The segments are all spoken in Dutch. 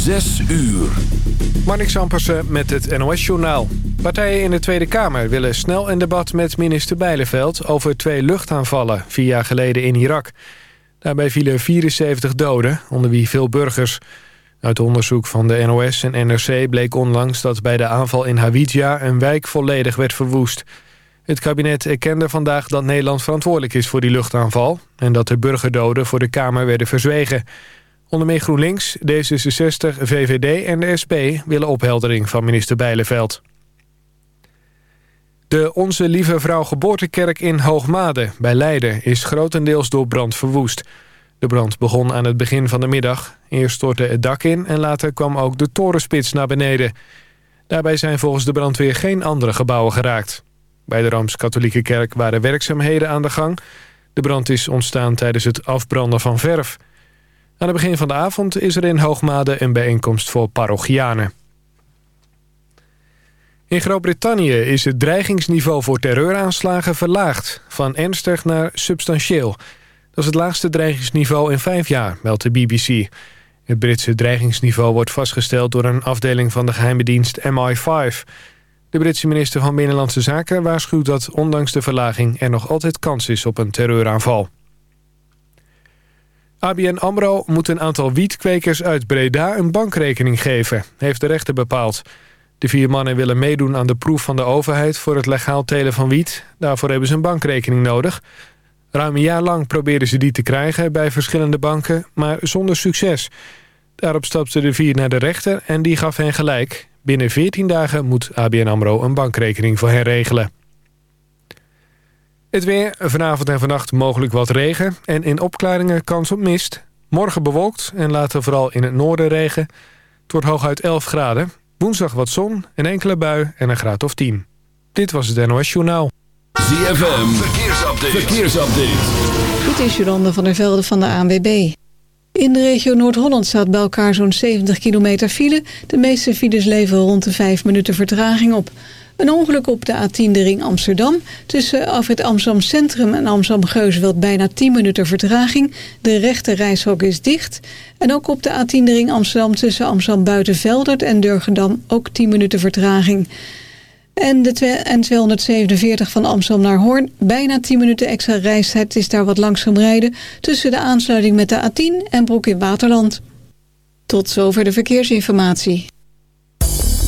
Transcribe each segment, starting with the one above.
Zes uur. Marnix Ampersen met het NOS-journaal. Partijen in de Tweede Kamer willen snel een debat met minister Bijleveld... over twee luchtaanvallen vier jaar geleden in Irak. Daarbij vielen 74 doden, onder wie veel burgers. Uit onderzoek van de NOS en NRC bleek onlangs... dat bij de aanval in Hawija een wijk volledig werd verwoest. Het kabinet erkende vandaag dat Nederland verantwoordelijk is voor die luchtaanval... en dat de burgerdoden voor de Kamer werden verzwegen... Onder meer GroenLinks, D66, VVD en de SP willen opheldering van minister Bijleveld. De Onze Lieve Vrouw Geboortekerk in Hoogmade bij Leiden is grotendeels door brand verwoest. De brand begon aan het begin van de middag. Eerst stortte het dak in en later kwam ook de torenspits naar beneden. Daarbij zijn volgens de brandweer geen andere gebouwen geraakt. Bij de Rooms-Katholieke Kerk waren werkzaamheden aan de gang. De brand is ontstaan tijdens het afbranden van verf. Aan het begin van de avond is er in Hoogmade een bijeenkomst voor parochianen. In Groot-Brittannië is het dreigingsniveau voor terreuraanslagen verlaagd... van ernstig naar substantieel. Dat is het laagste dreigingsniveau in vijf jaar, meldt de BBC. Het Britse dreigingsniveau wordt vastgesteld door een afdeling van de geheime dienst MI5. De Britse minister van Binnenlandse Zaken waarschuwt dat ondanks de verlaging... er nog altijd kans is op een terreuraanval. ABN AMRO moet een aantal wietkwekers uit Breda een bankrekening geven, heeft de rechter bepaald. De vier mannen willen meedoen aan de proef van de overheid voor het legaal telen van wiet. Daarvoor hebben ze een bankrekening nodig. Ruim een jaar lang probeerden ze die te krijgen bij verschillende banken, maar zonder succes. Daarop stapten de vier naar de rechter en die gaf hen gelijk. Binnen 14 dagen moet ABN AMRO een bankrekening voor hen regelen. Het weer, vanavond en vannacht mogelijk wat regen... en in opklaringen kans op mist. Morgen bewolkt en later vooral in het noorden regen. Het wordt hooguit 11 graden. Woensdag wat zon, een enkele bui en een graad of 10. Dit was het NOS Journaal. ZFM, verkeersupdate. verkeersupdate. Dit is Jolande van der Velde van de ANWB. In de regio Noord-Holland staat bij elkaar zo'n 70 kilometer file. De meeste files leveren rond de 5 minuten vertraging op... Een ongeluk op de A10 de ring Amsterdam. Tussen af het Amsterdam Centrum en Amsterdam Geuzenveld bijna 10 minuten vertraging. De rechte reishok is dicht. En ook op de A10 de ring Amsterdam tussen Amsterdam Buitenveldert en Durgendam ook 10 minuten vertraging. En de N247 van Amsterdam naar Hoorn. Bijna 10 minuten extra reistijd is daar wat langzaam rijden... tussen de aansluiting met de A10 en Broek in Waterland. Tot zover de verkeersinformatie.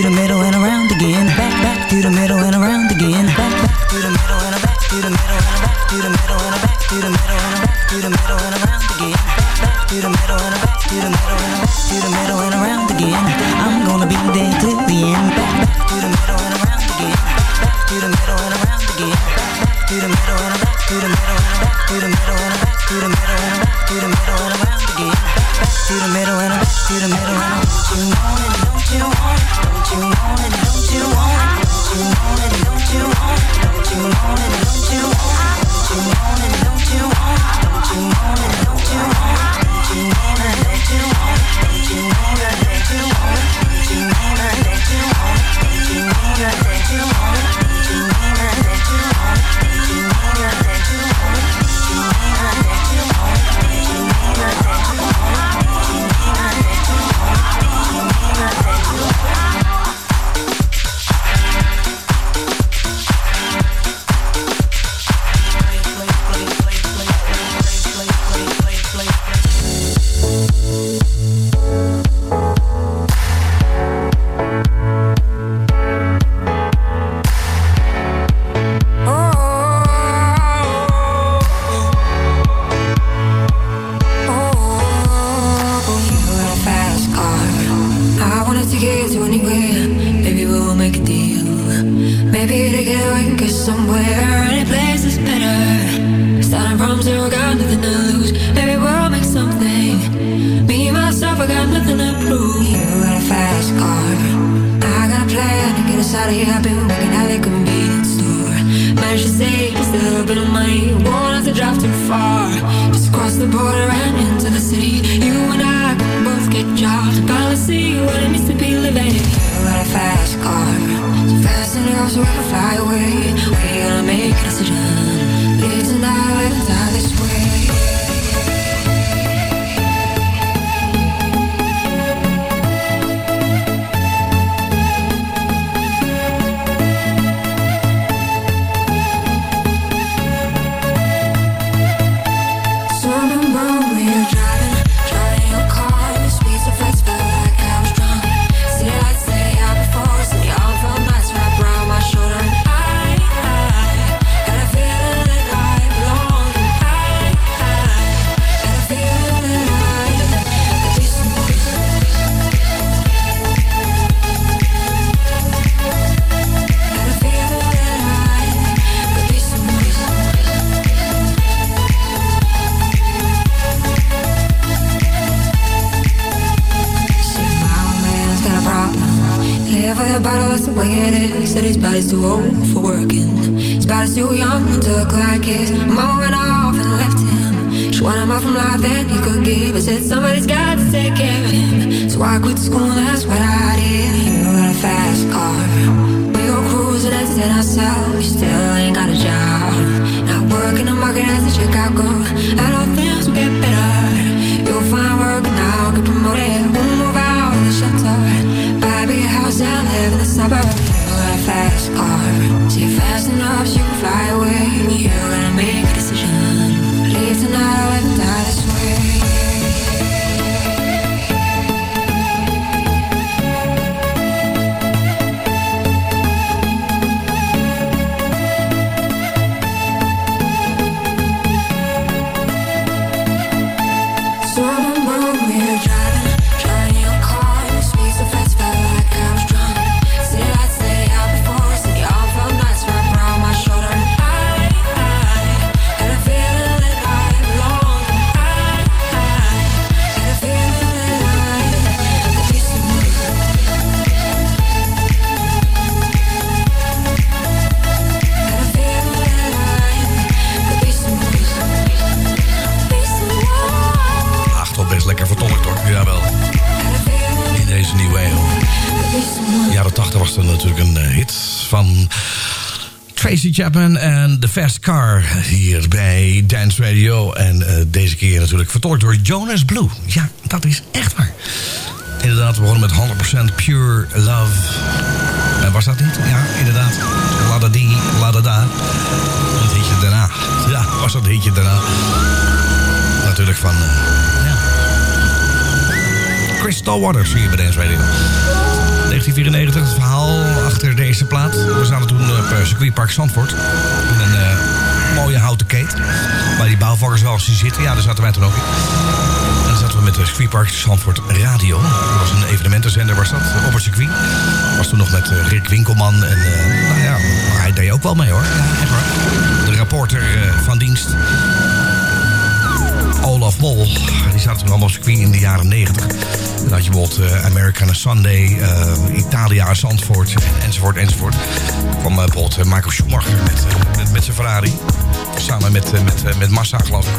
through the middle and around again. Back, back through the middle and around again. Back, back through the middle and back through the middle and back through the middle and back through the middle and back through the middle and around again. Back, back through the middle and back through the middle and back through the middle and around again. I'm gonna be there till the end. Back, back through the middle and around again. Back, back through the middle and around again. Back, back through the middle and back through the middle and back through the middle and back through the middle and back through the middle and around again. Back, back through the middle and back through the middle and. Don't you want it? Don't you want it? Don't you want it? Body's too old for working. His body's too young to look like his. Mama went off and left him. She wanted more from life than he could give. I said somebody's got to take care of him. So I quit school, that's what I did. You got a fast car. We go cruising and set ourselves. Still ain't got a job. Not working the market as a Chicago. I don't things will get better. You'll find work now, get promoted. We'll move out of the shelter. Buy a big house and live in the suburbs fast car. See fast enough, you can fly away. You and me. Van Tracy Chapman en The Fast Car hier bij Dance Radio. En eh, deze keer natuurlijk vertolkt door Jonas Blue. Ja, dat is echt waar. Inderdaad, we begonnen met 100% Pure Love. En was dat niet? Ja, inderdaad. La da di, la da da. Hitje daarna. Ja, was dat hitje daarna. Natuurlijk van... eh, ja. Crystal Waters hier bij Dance Radio. 1994. Het verhaal achter deze plaat. We zaten toen op circuitpark Zandvoort. In een eh, mooie houten keet. Waar die bouwvakkers wel zien zitten. Ja, daar zaten wij toen ook in. En dan zaten we met de circuitpark Zandvoort Radio. Dat was een evenementenzender was dat, op het circuit. Was toen nog met eh, Rick Winkelman. En eh, nou ja, hij deed ook wel mee hoor. De rapporter eh, van dienst. Olaf Mol. Die zaten toen allemaal op circuit in de jaren 90. Dan had je bijvoorbeeld eh, American Sunday, eh, Italia, Zandvoort, enzovoort, enzovoort. Dan kwam eh, bijvoorbeeld Michael Schumacher met, met, zijn Ferrari. Samen met, met, met Massa, geloof ik.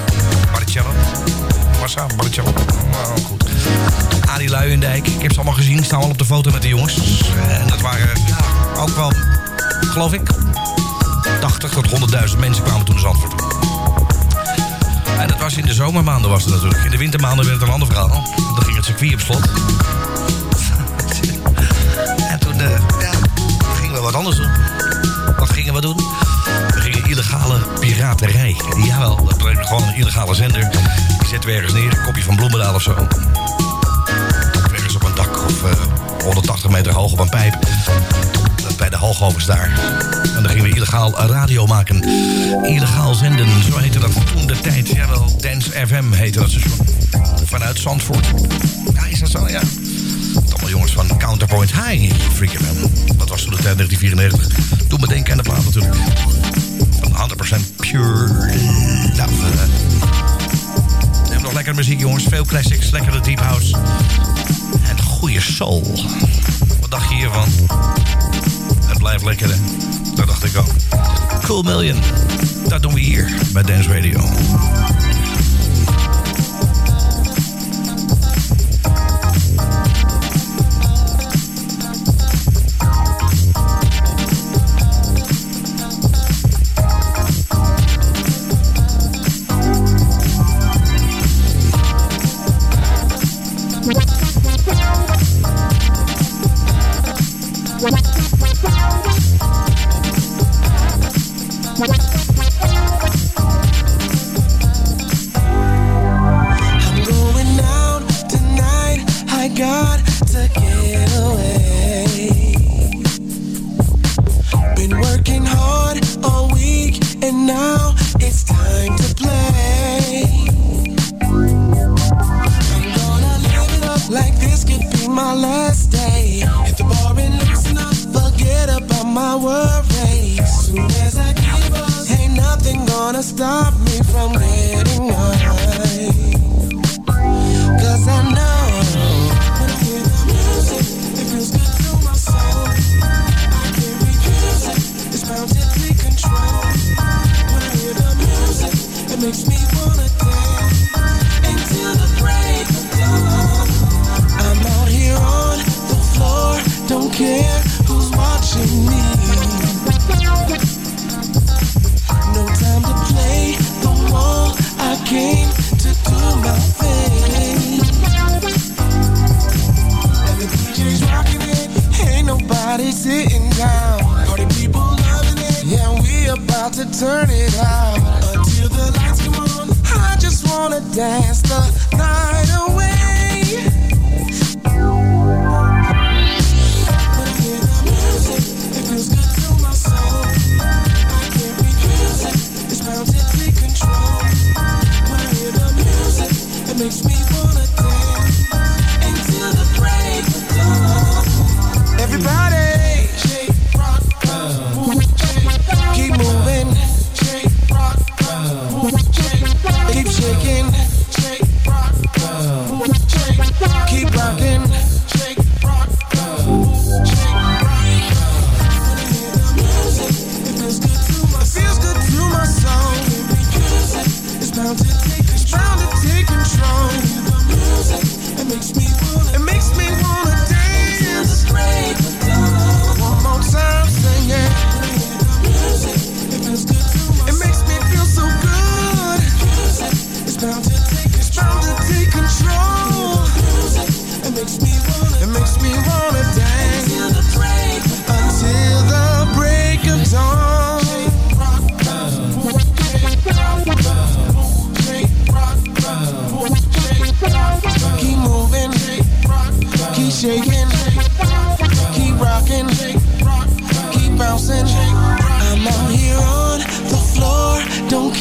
Massa, Baricello. Oh, goed. Arie Luijendijk. Ik heb ze allemaal gezien. Staan al op de foto met de jongens. En dat waren ja, ook wel, geloof ik, 80 tot 100.000 mensen kwamen toen naar Zandvoort. En dat was in de zomermaanden was het natuurlijk. In de wintermaanden werd het een ander verhaal. Dan ging het circuit op slot. en toen eh, ja, gingen we wat anders doen. Wat gingen we doen? We gingen illegale piraterij. Jawel, dat bleek gewoon een illegale zender. Die zetten we ergens neer, een kopje van Bloemendaal of zo. Ergens op een dak of eh, 180 meter hoog op een pijp. Bij de Hoogovens daar. En dan gingen we illegaal radio maken. Illegaal zenden, zo heette dat toen de tijd. Jawel, Dance FM heette dat station. Vanuit Zandvoort. Ja, is dat zo? Ja. Allemaal jongens van Counterpoint High, Freak FM. Dat was toen de tijd 1994. Toen meteen kende plaat natuurlijk. Van 100% pure love. We hebben nog lekkere muziek, jongens. Veel classics, lekkere deep house. En goede soul. Wat dacht je hiervan? Het blijft lekker, hè? Dat dacht ik ook. Cool Million. Dat doen we hier bij Dance Radio.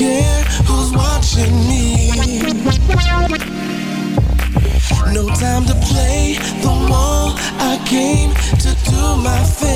care who's watching me. No time to play the role I came to do my thing.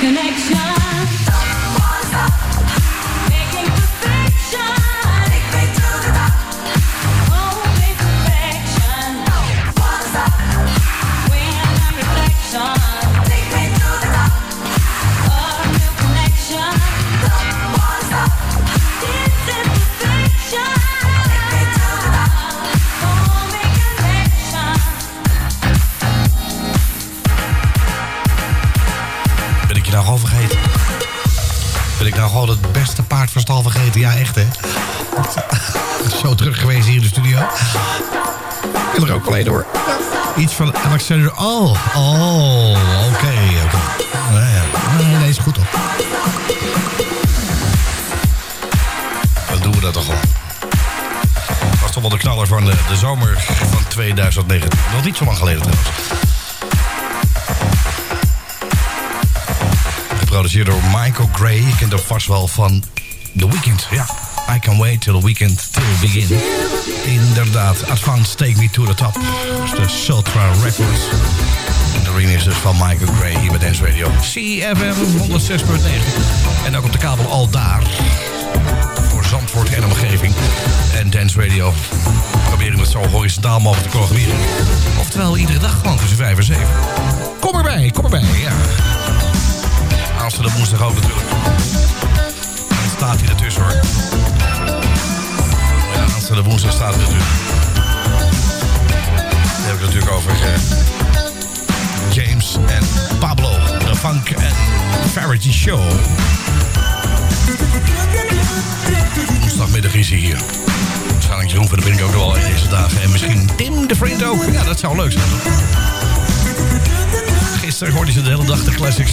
connection. Ook wel een hoor. Iets van Alexander... Oh, oh, oké. oké. Nou ja, nee, nee, is goed hoor. Dan doen we dat toch wel. was toch wel de knaller van de, de zomer van 2019. Nog niet zo lang geleden trouwens. Geproduceerd door Michael Gray. Je kent hem vast wel van The Weeknd. Ja, I can wait till the weekend till begin. Inderdaad, Advance Take Me to the Top. Dat de Sultra Records. De remix van Michael Gray hier bij Dance Radio. CFM 106.9. En ook op de kabel al daar. Voor Zandvoort en omgeving. En Dance Radio. Proberen het zo horizontaal mogelijk te programmeren. Oftewel iedere dag gewoon tussen 5 en 7. Kom erbij, kom erbij, ja. Aanstaande woensdag ook natuurlijk. Het staat hier ertussen hoor. Aanstaande woensdag staat er natuurlijk. Heb ik het natuurlijk over eh, James en Pablo. De Funk en Variety Show. Woensdagmiddag is hij hier. Waarschijnlijk Jeroen van de Brink ook nog wel in deze dagen. En misschien Tim de Vriend ook. Ja, dat zou leuk zijn. Gisteren hoorde ze de hele dag de classics.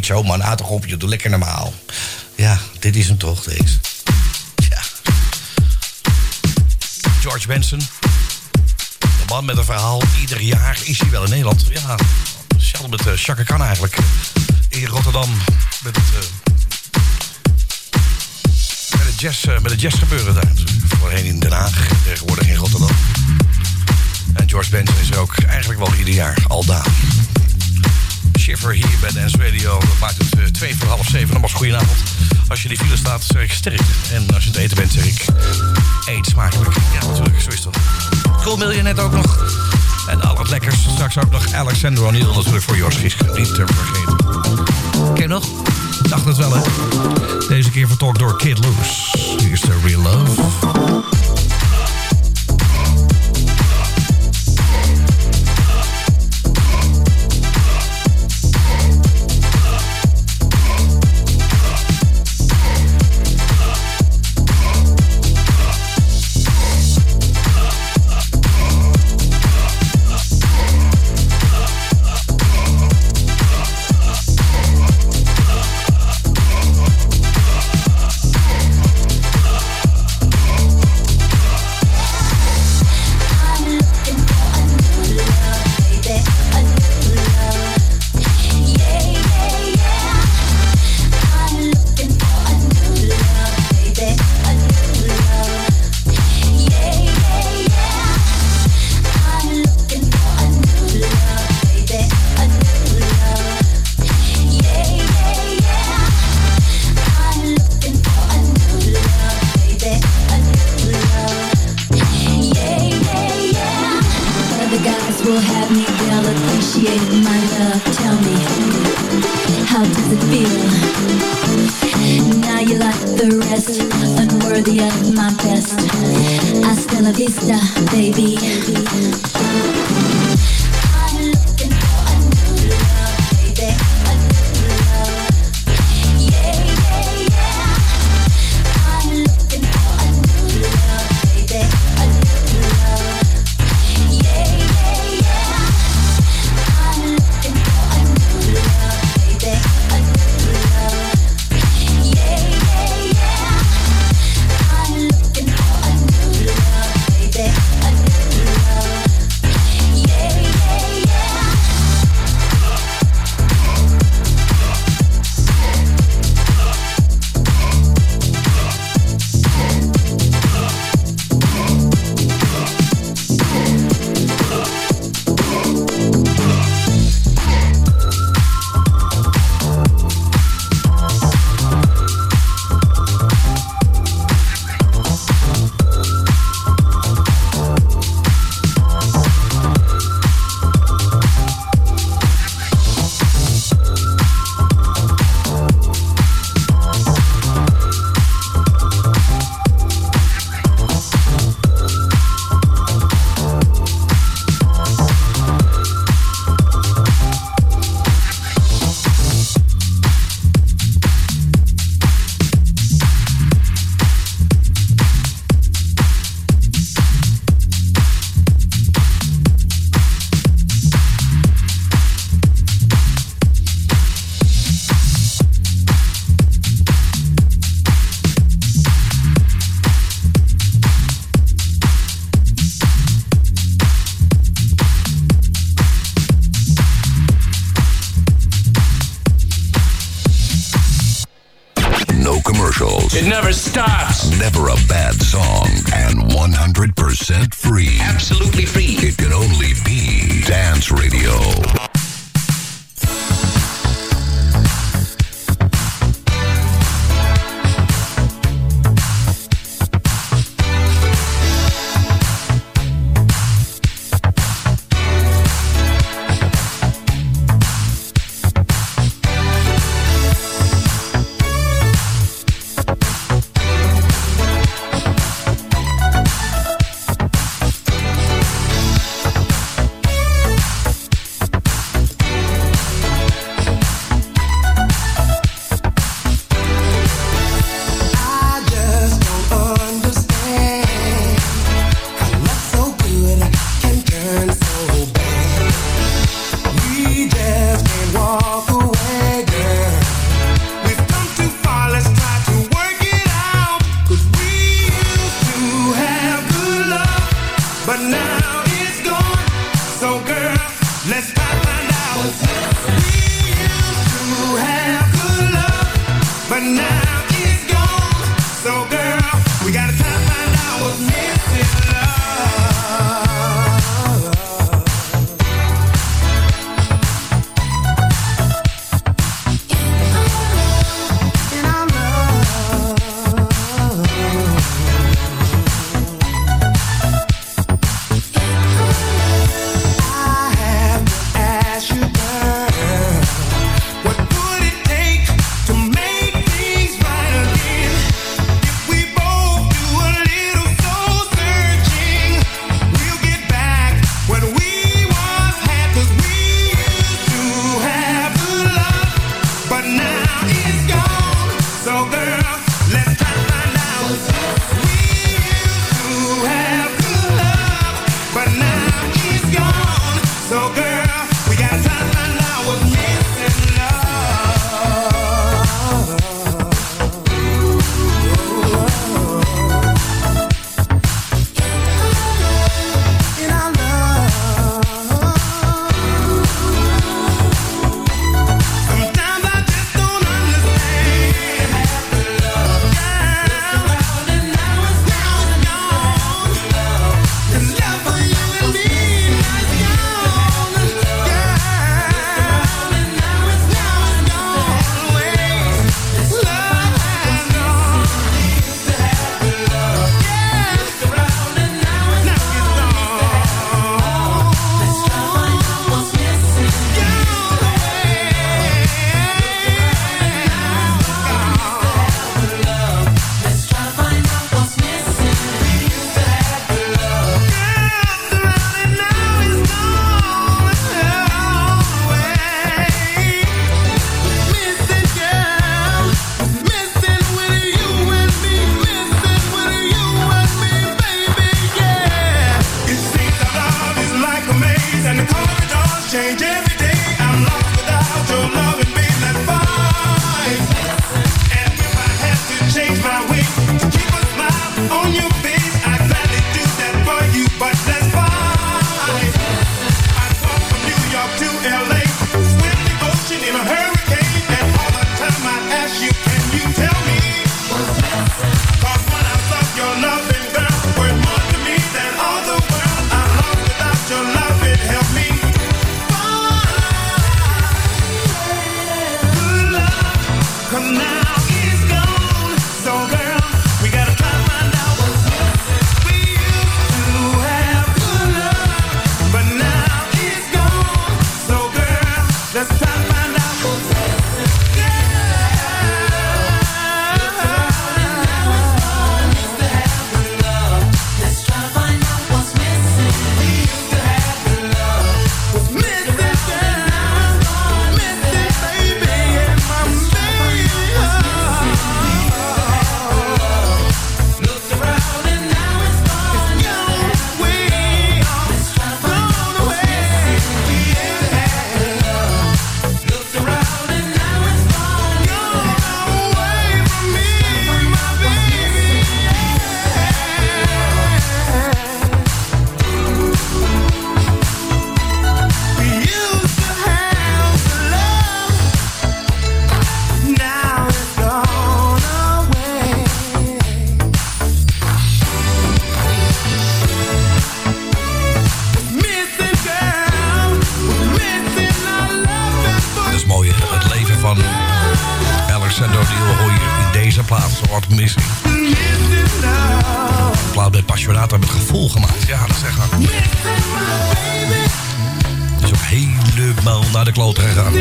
niet zo, man. Toch op, je doe lekker normaal. Ja, dit is hem toch, deze. George Benson. De man met een verhaal. Ieder jaar is hij wel in Nederland. Ja, hetzelfde met uh, Chaka eigenlijk. In Rotterdam. Met het... eh, met het jazz, eh, met gebeuren daar. Voorheen in Den Haag, tegenwoordig in Rotterdam. En George Benson is er ook eigenlijk wel ieder jaar al daar. Shiver hier bij Dance Radio. Dat maakt het eh, twee voor half zeven. Nogmaals, goedenavond. Als je die file staat, zeg ik sterk. En als je het eten bent, zeg ik eet smakelijk. Ja, natuurlijk, zo is dat. Cool Million net ook nog. En al lekkers. Straks ook nog Alexander O'Neill natuurlijk voor Jos Giske. Niet te vergeten. Ken je nog? Dacht het wel, hè? Deze keer vertolkt door Kid Loose. Hier is de Real Love. La vista, baby. Never stops. Never a bad song. And 100% free. Absolutely free. It can only be Dance Radio.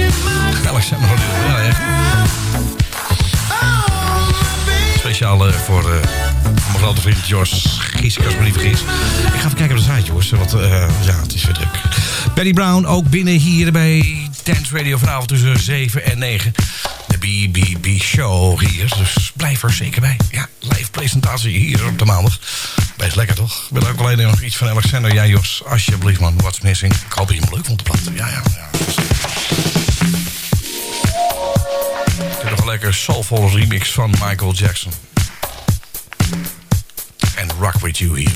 Gegaan. Alexander Neil, ja echt. Speciaal eh, voor voor mijn grote vriend Jos Gies, als ik niet. Ik ga even kijken op de site, jongens. Want eh, ja, het is weer druk. Betty Brown ook binnen hier bij Dance Radio vanavond tussen 7 en 9. De BBB Show hier. Dus blijf er zeker bij. Ja, live presentatie hier op de maandag. Best lekker toch? Ik wil ook alleen nog iets van Alexander. Ja, Jos, alsjeblieft man. What's missing? Ik hoop dat je hem leuk vond te platten. Ja, ja, ja. Heb nog een lekker soulful remix van Michael Jackson. En Rock With You hier.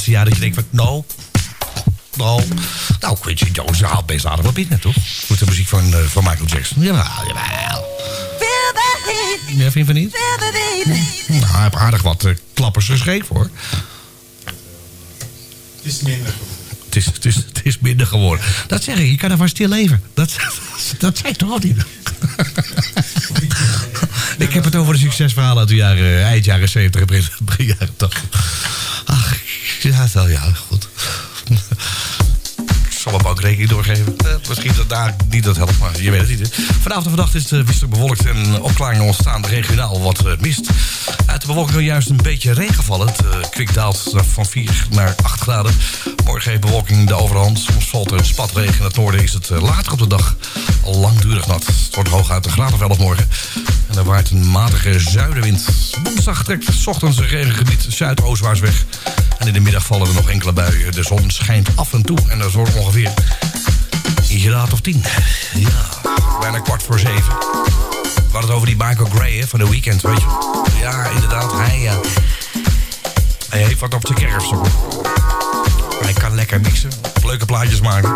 Laatste jaren. Dat je denkt van, nou, nou, nou Quincy Jones haalt best aardig wat binnen, toch? Met de muziek van, eh, van Michael Jackson. Jawel, jawel. Ja, vind je van niet? Nou, hij heeft aardig wat eh, klappers geschreven, hoor. Het is minder Het is, het, is, het is minder geworden. Dat zeg ik, je kan ervan stil leven. Dat, dat zei ik toch al niet? ik heb het over de succesverhalen uit de jaren, eind jaren 70 en begin, begin jaren 80. Ja, wel, ja, goed. Ik zal mijn bankrekening doorgeven. Eh, misschien dat daar niet dat helpt, maar je weet het niet. Vanavond en vannacht is het wisselend bewolkt en opklaringen ontstaan regionaal wat eh, mist. Uit de bewolking juist een beetje regen vallen. Het uh, kwik daalt van 4 naar 8 graden. Morgen heeft bewolking de overhand. Soms valt er spatregen. In het noorden is het uh, later op de dag langdurig nat. Het wordt hooguit een graad of 11 morgen. En er waait een matige zuidenwind. Woensdag trekt het ochtends een regengebied zuidoostwaarts weg. En in de middag vallen er nog enkele buien. De zon schijnt af en toe. En dat wordt ongeveer een graad of 10. Ja, bijna kwart voor zeven. We hadden het over die Michael Gray hè, van de weekend, weet je. Ja, inderdaad, hij, ja. hij heeft wat op zijn kerfs. Hij kan lekker mixen, leuke plaatjes maken.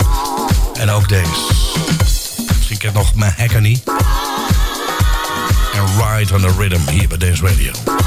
En ook deze. Misschien kent nog Mahagany. En Ride on the Rhythm hier bij Dance Radio.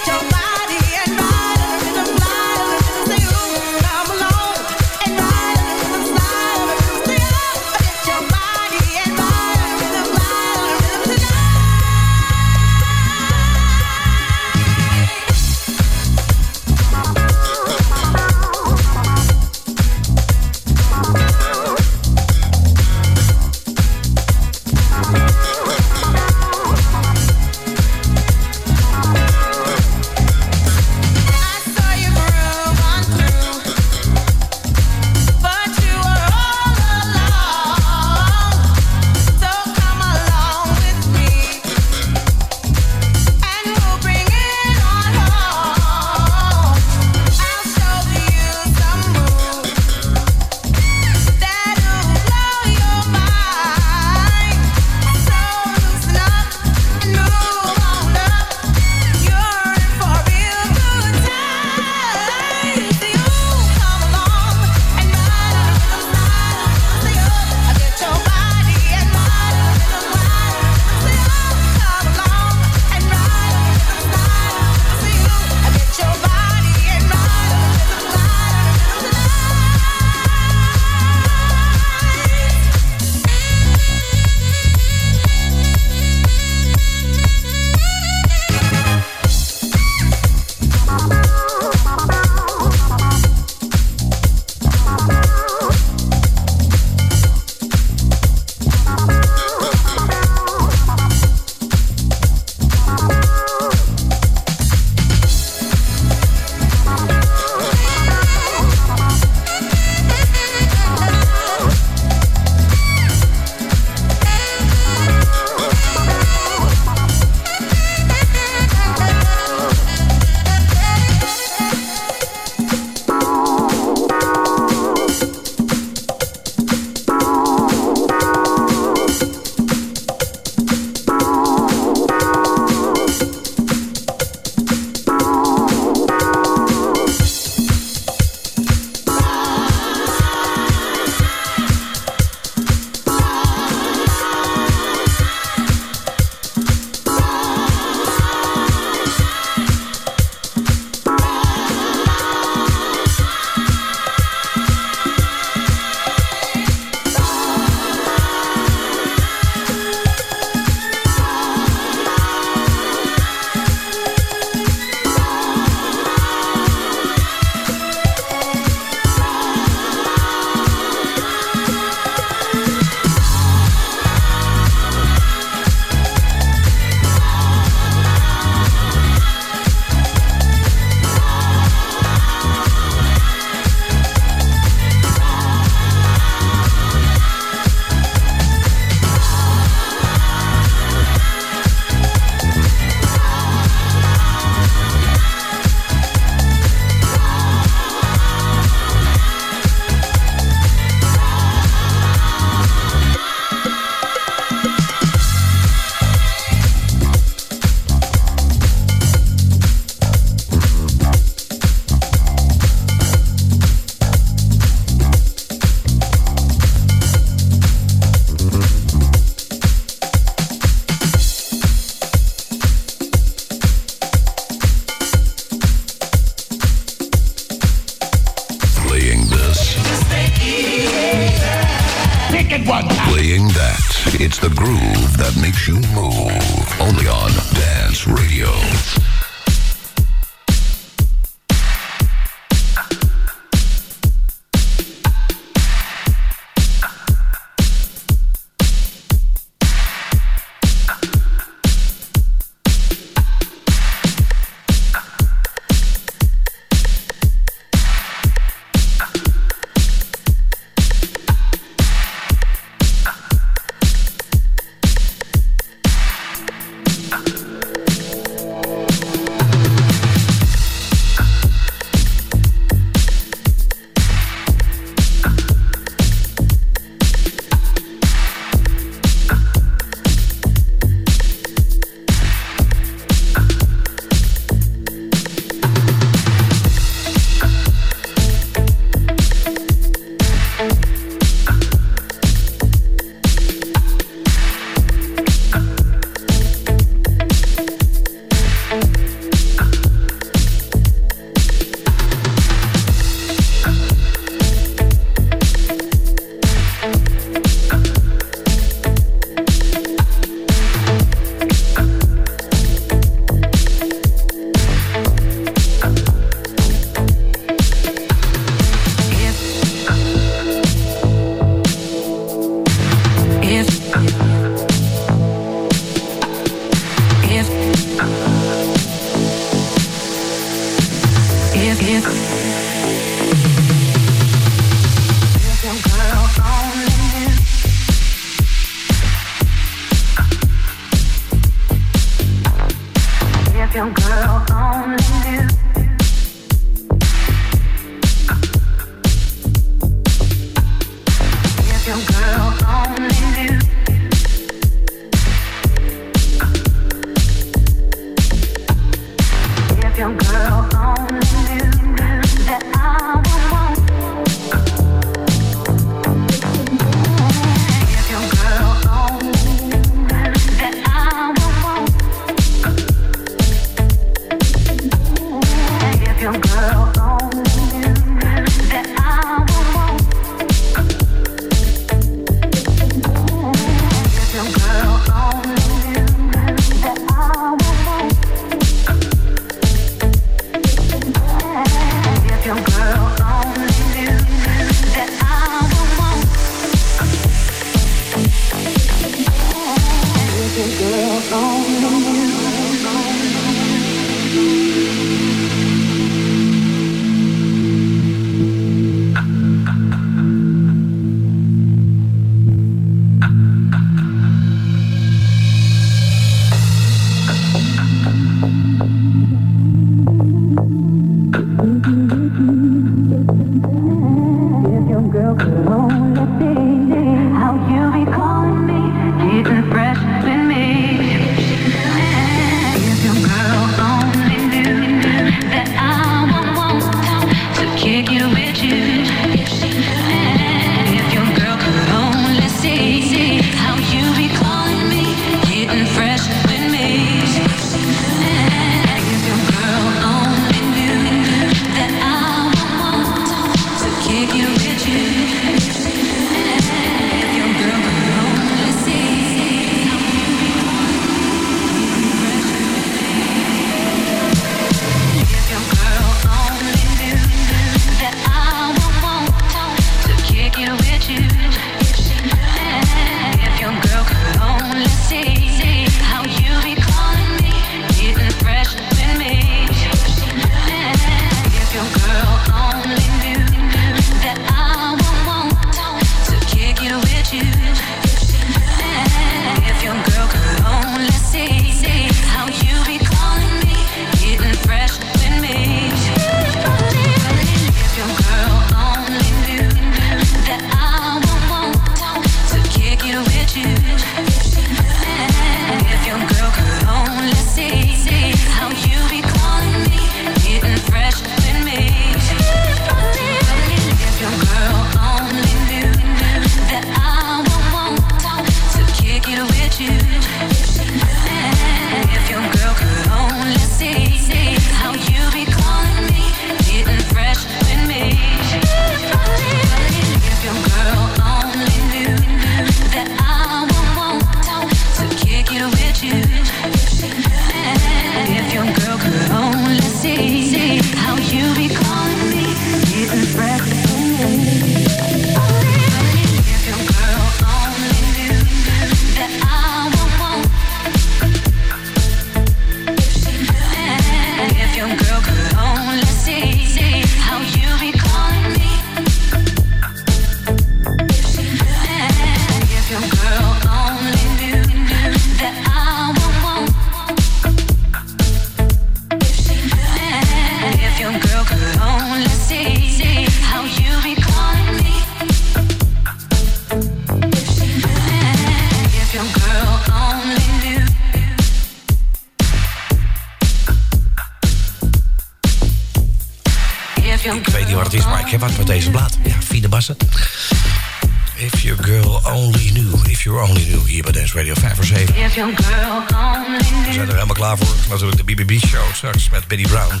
Betty Brown.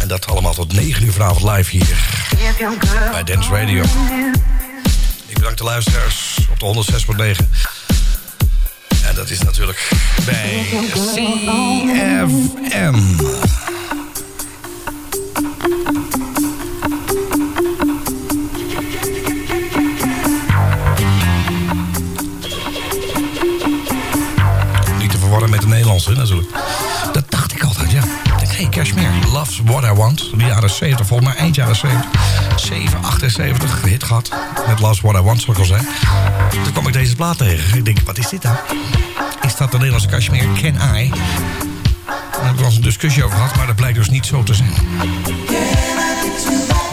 En dat allemaal tot 9 uur vanavond live hier bij Dance Radio. Ik bedank de luisteraars op de 106.9. En dat is natuurlijk bij CFM. Cashmere. Loves What I Want. die jaren 70, volgens mij eind jaren 70. 7, 78, hit gehad. Met Loves What I Want, zoals ik al zei. Toen kwam ik deze plaat tegen. Ik denk, wat is dit dan? Is dat de Nederlandse Cashmere? Can I? Daar hebben we al een discussie over gehad, maar dat blijkt dus niet zo te zijn.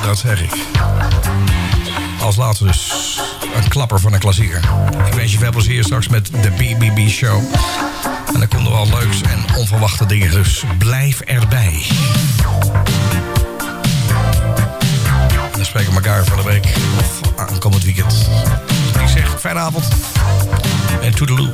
Dat zeg ik. Als laatste dus een klapper van een klassieker. Ik wens je veel plezier straks met de BBB Show. En dan konden wel leuke leuks en onverwachte dingen. Dus blijf erbij. En dan spreken we elkaar van de week of aankomend weekend. Ik zeg fijne avond en toedeloe.